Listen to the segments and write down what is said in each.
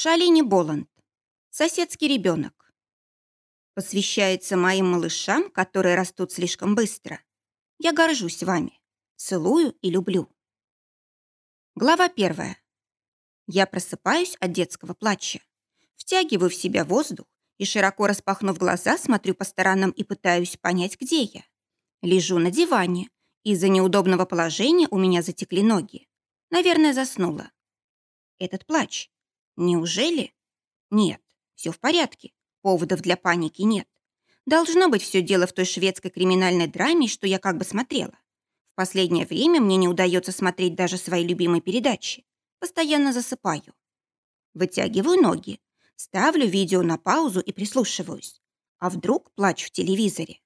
Шалини Боланд. Соседский ребенок. Посвящается моим малышам, которые растут слишком быстро. Я горжусь вами. Целую и люблю. Глава первая. Я просыпаюсь от детского плача. Втягиваю в себя воздух и, широко распахнув глаза, смотрю по сторонам и пытаюсь понять, где я. Лежу на диване. Из-за неудобного положения у меня затекли ноги. Наверное, заснула. Этот плач Неужели? Нет, все в порядке. Поводов для паники нет. Должно быть все дело в той шведской криминальной драме, что я как бы смотрела. В последнее время мне не удается смотреть даже свои любимые передачи. Постоянно засыпаю. Вытягиваю ноги, ставлю видео на паузу и прислушиваюсь. А вдруг плачу в телевизоре?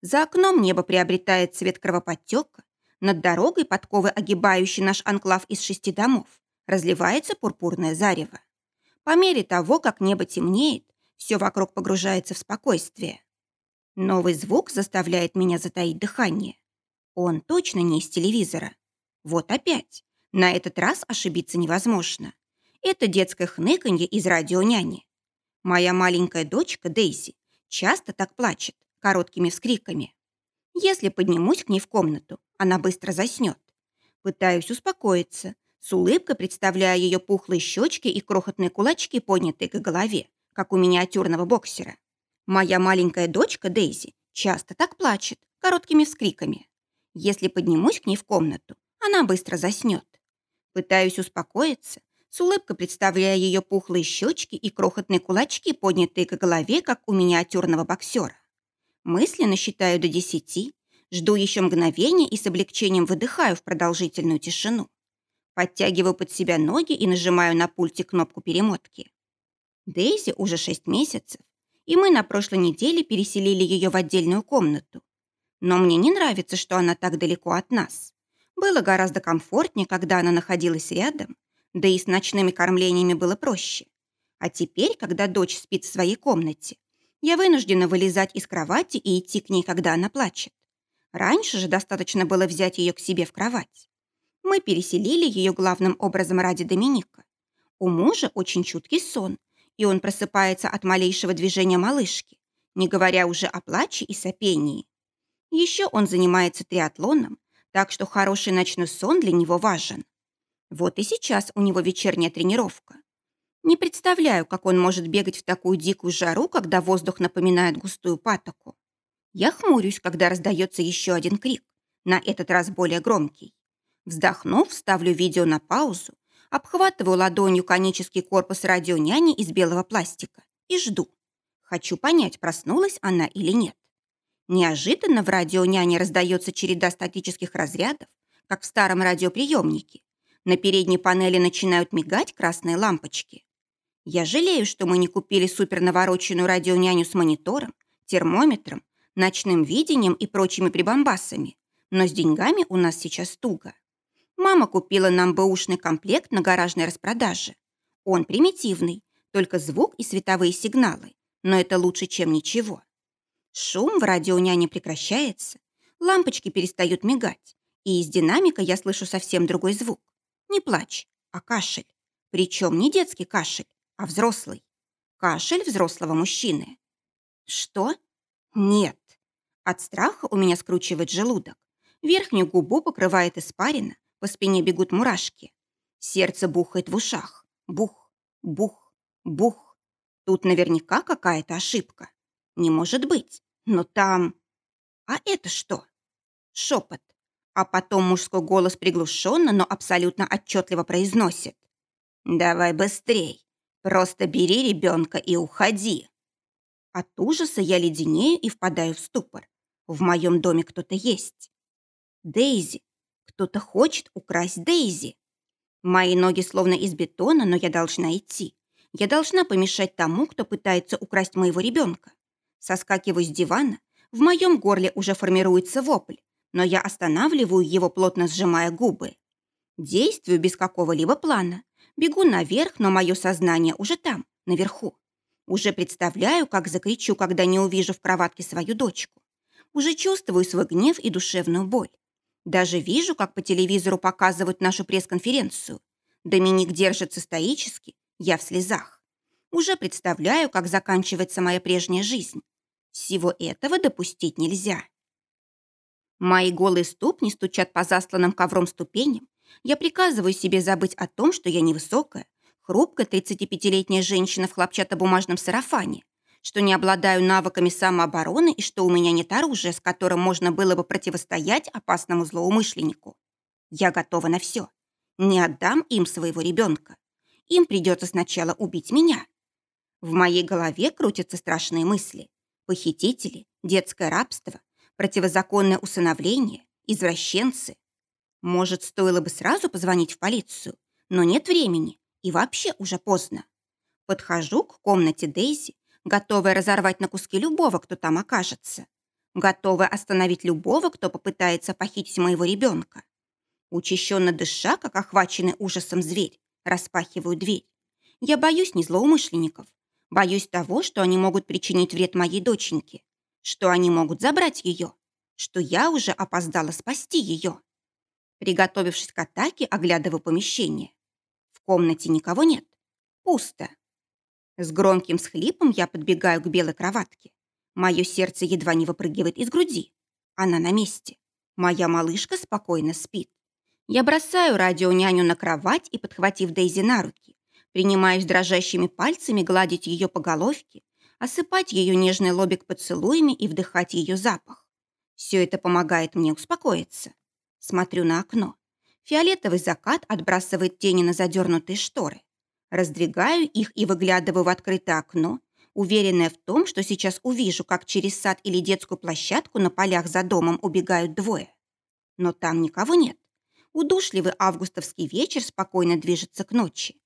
За окном небо приобретает цвет кровоподтека. Над дорогой, подковы огибающей наш анклав из шести домов, разливается пурпурное зарево. По мере того, как небо темнеет, все вокруг погружается в спокойствие. Новый звук заставляет меня затаить дыхание. Он точно не из телевизора. Вот опять. На этот раз ошибиться невозможно. Это детское хныканье из радионяни. Моя маленькая дочка Дейзи часто так плачет, короткими вскриками. Если поднимусь к ней в комнату, она быстро заснет. Пытаюсь успокоиться, с улыбкой представляя ее пухлые щечки и крохотные кулачки, поднятые к голове, как у миниатюрного боксера. Моя маленькая дочка Дейзи часто так плачет, короткими вскриками. Если поднимусь к ней в комнату, она быстро заснет. Пытаюсь успокоиться, с улыбкой представляя ее пухлые щечки и крохотные кулачки, поднятые к голове, как у миниатюрного боксера. Мысленно считаю до десяти, жду еще мгновения и с облегчением выдыхаю в продолжительную тишину. Подтягиваю под себя ноги и нажимаю на пульте кнопку перемотки. Дейзи уже 6 месяцев, и мы на прошлой неделе переселили ее в отдельную комнату. Но мне не нравится, что она так далеко от нас. Было гораздо комфортнее, когда она находилась рядом, да и с ночными кормлениями было проще. А теперь, когда дочь спит в своей комнате, я вынуждена вылезать из кровати и идти к ней, когда она плачет. Раньше же достаточно было взять ее к себе в кровать. Мы переселили ее главным образом ради Доминика. У мужа очень чуткий сон, и он просыпается от малейшего движения малышки, не говоря уже о плаче и сопении. Еще он занимается триатлоном, так что хороший ночной сон для него важен. Вот и сейчас у него вечерняя тренировка. Не представляю, как он может бегать в такую дикую жару, когда воздух напоминает густую патоку. Я хмурюсь, когда раздается еще один крик, на этот раз более громкий. Вздохнув, ставлю видео на паузу, обхватываю ладонью конический корпус радионяни из белого пластика и жду. Хочу понять, проснулась она или нет. Неожиданно в радионяне раздается череда статических разрядов, как в старом радиоприемнике. На передней панели начинают мигать красные лампочки. Я жалею, что мы не купили супернавороченную радионяню с монитором, термометром, ночным видением и прочими прибамбасами, но с деньгами у нас сейчас туго. Мама купила нам бэушный комплект на гаражной распродаже. Он примитивный, только звук и световые сигналы, но это лучше, чем ничего. Шум в радионя не прекращается, лампочки перестают мигать, и из динамика я слышу совсем другой звук. Не плач, а кашель. Причем не детский кашель, а взрослый. Кашель взрослого мужчины. Что? Нет. От страха у меня скручивает желудок. Верхнюю губу покрывает испарина, по спине бегут мурашки. Сердце бухает в ушах. Бух, бух, бух. Тут наверняка какая-то ошибка. Не может быть. Но там... А это что? Шепот. А потом мужской голос приглушенно, но абсолютно отчетливо произносит. «Давай быстрей. Просто бери ребенка и уходи». От ужаса я леденею и впадаю в ступор. В моем доме кто-то есть. Дейзи, кто-то хочет украсть Дейзи. Мои ноги словно из бетона, но я должна идти. Я должна помешать тому, кто пытается украсть моего ребенка. Соскакиваю с дивана, в моем горле уже формируется вопль, но я останавливаю его, плотно сжимая губы. Действую без какого-либо плана. Бегу наверх, но мое сознание уже там, наверху. Уже представляю, как закричу, когда не увижу в кроватке свою дочку. Уже чувствую свой гнев и душевную боль. Даже вижу, как по телевизору показывают нашу пресс-конференцию. Доминик держится стоически, Я в слезах. Уже представляю, как заканчивается моя прежняя жизнь. Всего этого допустить нельзя. Мои голые ступни стучат по засланным ковром ступеням. Я приказываю себе забыть о том, что я невысокая, хрупкая 35-летняя женщина в хлопчатобумажном сарафане, что не обладаю навыками самообороны и что у меня нет оружия, с которым можно было бы противостоять опасному злоумышленнику. Я готова на все. Не отдам им своего ребенка. Им придется сначала убить меня. В моей голове крутятся страшные мысли. Похитители, детское рабство, противозаконное усыновление, извращенцы. Может, стоило бы сразу позвонить в полицию, но нет времени и вообще уже поздно. Подхожу к комнате Дейзи, готовая разорвать на куски любого, кто там окажется. Готовая остановить любого, кто попытается похитить моего ребенка. Учащенно дыша, как охваченный ужасом зверь, распахиваю дверь. Я боюсь не злоумышленников. Боюсь того, что они могут причинить вред моей доченьке. Что они могут забрать ее. Что я уже опоздала спасти ее. Приготовившись к атаке, оглядываю помещение. В комнате никого нет. Пусто. С громким схлипом я подбегаю к белой кроватке. Мое сердце едва не выпрыгивает из груди. Она на месте. Моя малышка спокойно спит. Я бросаю радио-няню на кровать и, подхватив Дейзи на руки, принимаюсь дрожащими пальцами гладить ее по головке, осыпать ее нежный лобик поцелуями и вдыхать ее запах. Все это помогает мне успокоиться. Смотрю на окно. Фиолетовый закат отбрасывает тени на задернутые шторы. Раздвигаю их и выглядываю в открытое окно, уверенная в том, что сейчас увижу, как через сад или детскую площадку на полях за домом убегают двое. Но там никого нет. Удушливый августовский вечер спокойно движется к ночи.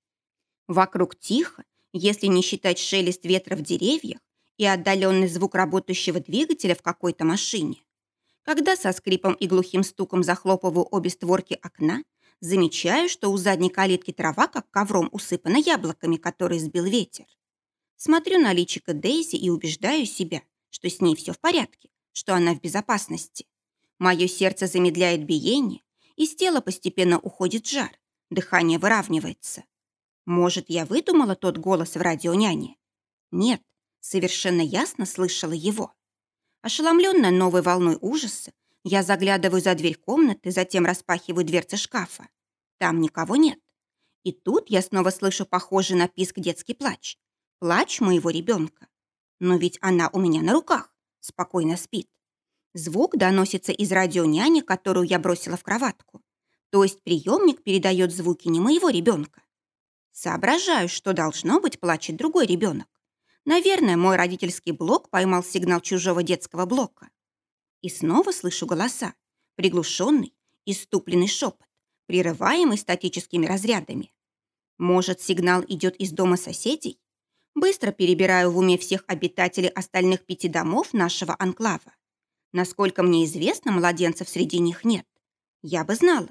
Вокруг тихо, если не считать шелест ветра в деревьях и отдаленный звук работающего двигателя в какой-то машине. Когда со скрипом и глухим стуком захлопываю обе створки окна, замечаю, что у задней калитки трава, как ковром, усыпана яблоками, которые сбил ветер. Смотрю на личико Дейзи и убеждаю себя, что с ней все в порядке, что она в безопасности. Мое сердце замедляет биение, из тела постепенно уходит жар, дыхание выравнивается. Может, я выдумала тот голос в радионяне? Нет, совершенно ясно слышала его. Ошеломленная новой волной ужаса, я заглядываю за дверь комнаты, затем распахиваю дверцы шкафа. Там никого нет. И тут я снова слышу похожий на писк детский плач. Плач моего ребенка. Но ведь она у меня на руках, спокойно спит. Звук доносится из радионяни, которую я бросила в кроватку. То есть приемник передает звуки не моего ребенка. Соображаю, что должно быть плачет другой ребенок. Наверное, мой родительский блок поймал сигнал чужого детского блока. И снова слышу голоса, приглушенный, иступленный шепот, прерываемый статическими разрядами. Может, сигнал идет из дома соседей? Быстро перебираю в уме всех обитателей остальных пяти домов нашего анклава. Насколько мне известно, младенцев среди них нет. Я бы знала.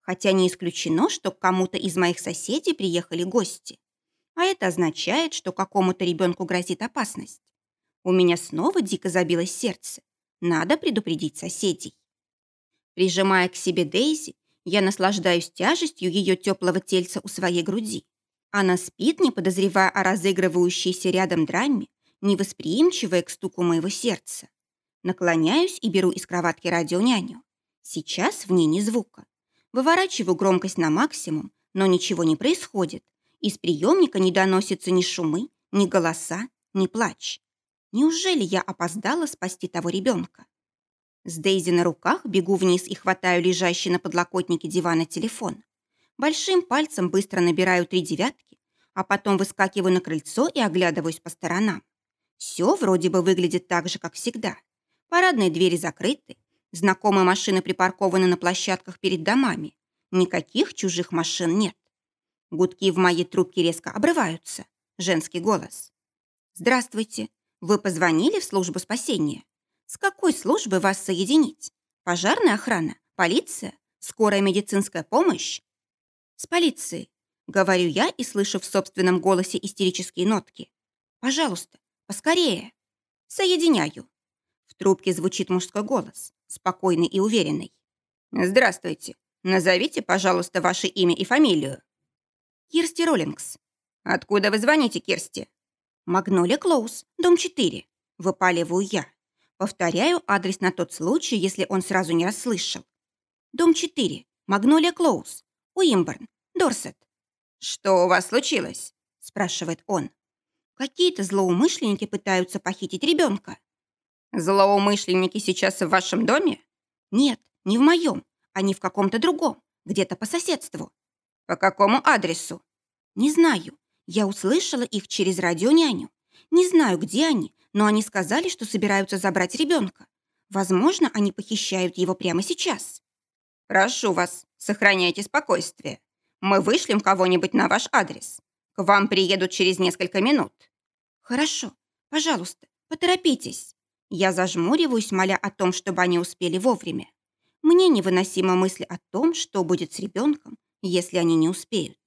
Хотя не исключено, что к кому-то из моих соседей приехали гости. А это означает, что какому-то ребенку грозит опасность. У меня снова дико забилось сердце. Надо предупредить соседей. Прижимая к себе Дейзи, я наслаждаюсь тяжестью ее теплого тельца у своей груди. Она спит, не подозревая о разыгрывающейся рядом драме, невосприимчивая к стуку моего сердца. Наклоняюсь и беру из кроватки радионяню. Сейчас в ней ни звука. Выворачиваю громкость на максимум, но ничего не происходит. Из приемника не доносятся ни шумы, ни голоса, ни плач. Неужели я опоздала спасти того ребенка? С Дейзи на руках бегу вниз и хватаю лежащий на подлокотнике дивана телефон. Большим пальцем быстро набираю три девятки, а потом выскакиваю на крыльцо и оглядываюсь по сторонам. Все вроде бы выглядит так же, как всегда. Парадные двери закрыты, знакомые машины припаркованы на площадках перед домами. Никаких чужих машин нет. Гудки в моей трубке резко обрываются. Женский голос. «Здравствуйте. Вы позвонили в службу спасения? С какой службы вас соединить? Пожарная охрана? Полиция? Скорая медицинская помощь? С полицией. Говорю я и слышу в собственном голосе истерические нотки. Пожалуйста, поскорее. Соединяю. В трубке звучит мужской голос, спокойный и уверенный. Здравствуйте. Назовите, пожалуйста, ваше имя и фамилию. Кирсти Роллингс. «Откуда вы звоните, Кирсти?» «Магнолия Клоус, дом 4», — выпаливаю я. Повторяю адрес на тот случай, если он сразу не расслышал. Дом 4, Магнолия Клоус, Уимборн, Дорсет. «Что у вас случилось?» – спрашивает он. «Какие-то злоумышленники пытаются похитить ребенка». «Злоумышленники сейчас в вашем доме?» «Нет, не в моем, они в каком-то другом, где-то по соседству». «По какому адресу?» «Не знаю. Я услышала их через радионяню. Не знаю, где они, но они сказали, что собираются забрать ребенка. Возможно, они похищают его прямо сейчас. Прошу вас, сохраняйте спокойствие. Мы вышлем кого-нибудь на ваш адрес. К вам приедут через несколько минут. Хорошо. Пожалуйста, поторопитесь. Я зажмуриваюсь, моля о том, чтобы они успели вовремя. Мне невыносима мысль о том, что будет с ребенком, если они не успеют.